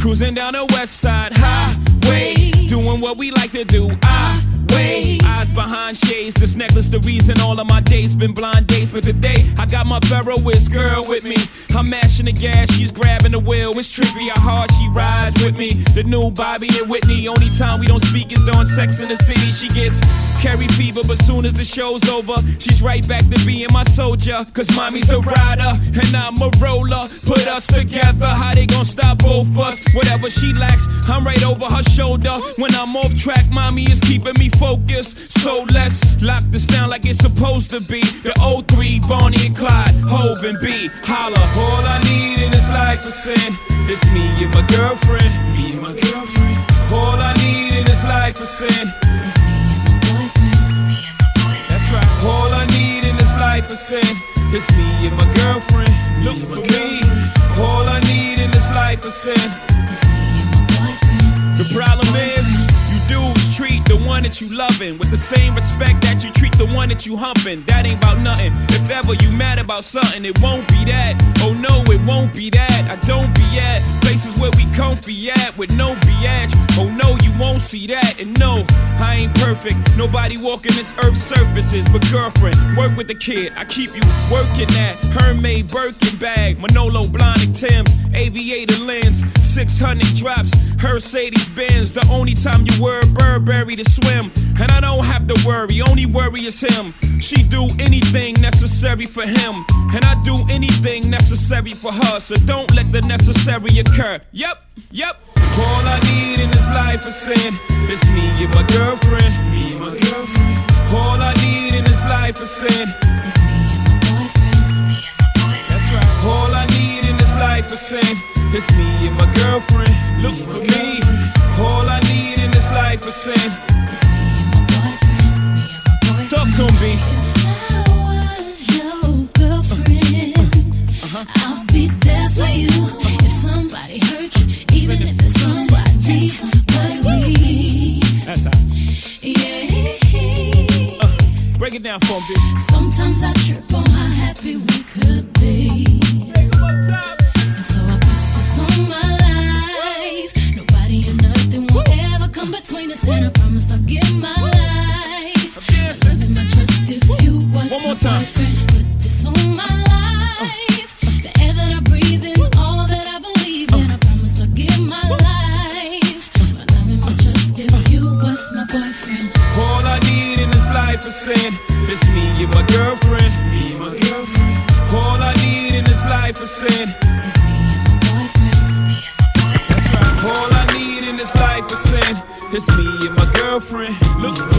Cruising down the west side highway. Doing what we like to do. I way. Eyes behind shades. This necklace, the reason all of my days been blind days. But today, I got my Veroist girl with me. I'm mashing the gas, she's grabbing the wheel. It's trippy how hard she rides with me. The new Bobby and Whitney. Only time we don't speak is during Sex and the City. She gets Carrie fever, but soon as the show's over, she's right back to being my soldier. Cause mommy's a rider, and I'm a roller. Put us together, how they gon' stop both us? Whatever she lacks, I'm right over her shoulder. When I'm off track, mommy is keeping me focused. So let's lock this down like it's supposed to be. The O3, Bonnie and Clyde, Hove and B. Holla, all I need in this life is sin. It's me and my girlfriend. Me and my girlfriend. All I need in this life is sin. It's me and my boyfriend. Me and my boyfriend. That's right. All I need in this life is sin. It's me and my girlfriend. Look for me. All I need in this life is sin. The problem is, you dudes treat the one that you loving with the same respect that you treat the one that you humping. That ain't about nothing. If ever you mad about something, it won't be that. Oh no, it won't be that. I don't be at places where we comfy at with no biatch. Oh no, you won't see that. And no, I ain't perfect. Nobody walking this earth's surfaces. But girlfriend, work with the kid. I keep you working that Hermès Birkin bag, Manolo Blahnik Tim's, aviator lens, 600 drops, Mercedes Benz. The only time you wear Burberry to swim, and I don't have to worry. Only worry is him. She do anything necessary for him, and I do anything necessary for her. So don't let the necessary occur. Yep, yep. All I need in this life is sin. It's me and my girlfriend. Me and my girlfriend. All I need in this life is sin. It's me and my boyfriend. Me and my boyfriend. That's right. All I need in this life is sin. It's me and my girlfriend. Look for me. All I need in this life is sin. It's me and my boyfriend. Me and my boyfriend. Talk to B. If I was your girlfriend, uh-huh. I'll be there for you. If somebody hurt you, even if it's somebody but me. That's how. Yeah. Uh, break it down for B. Sometimes I trip is sin. It's me and my girlfriend. Me and my girlfriend. All I need in this life is sin. It's me and my boyfriend. Me and my boyfriend. That's right. All I need in this life is sin. It's me and my girlfriend. Look